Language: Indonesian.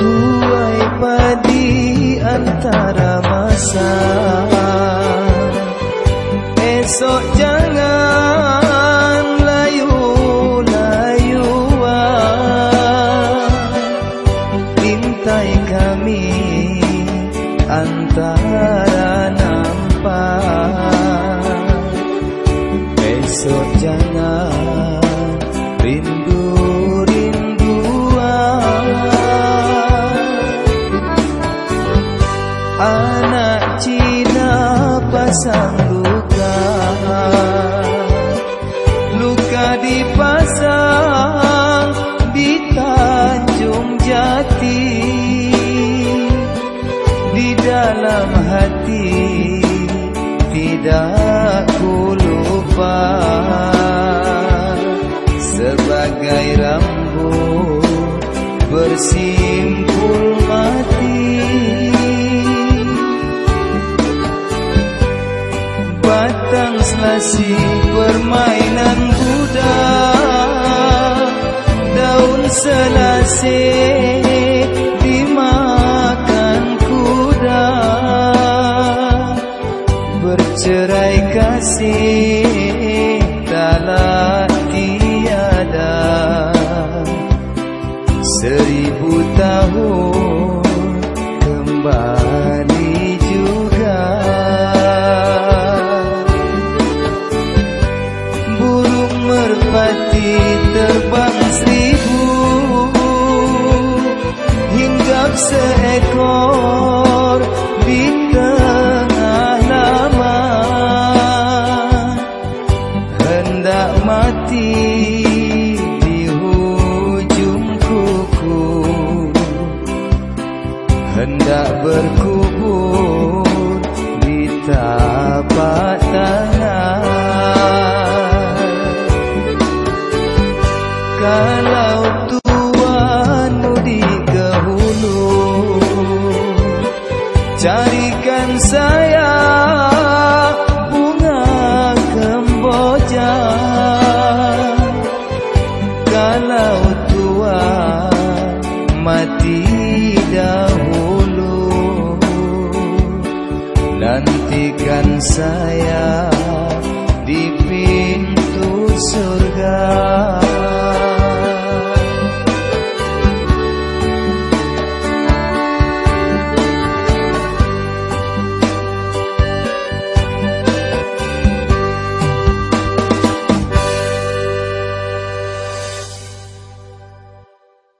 Tuai padi antara masa. Esok jangan layu-layuan. Pintai kami antara nampak. Esok jangan pasang luka? Luka dipasang di Tanjung Jati. Di dalam hati tidak ku lupa Batang selasi permainan budak Daun selasih cerai kasih merpati terbang seribu Hinggap seekor bintang mati di hujung kuku hendak berkubur di tapak tangan kalau tuanmu di kehulu carikan saya bunga kemboja. Kalau tua mati dahulu nantikan saya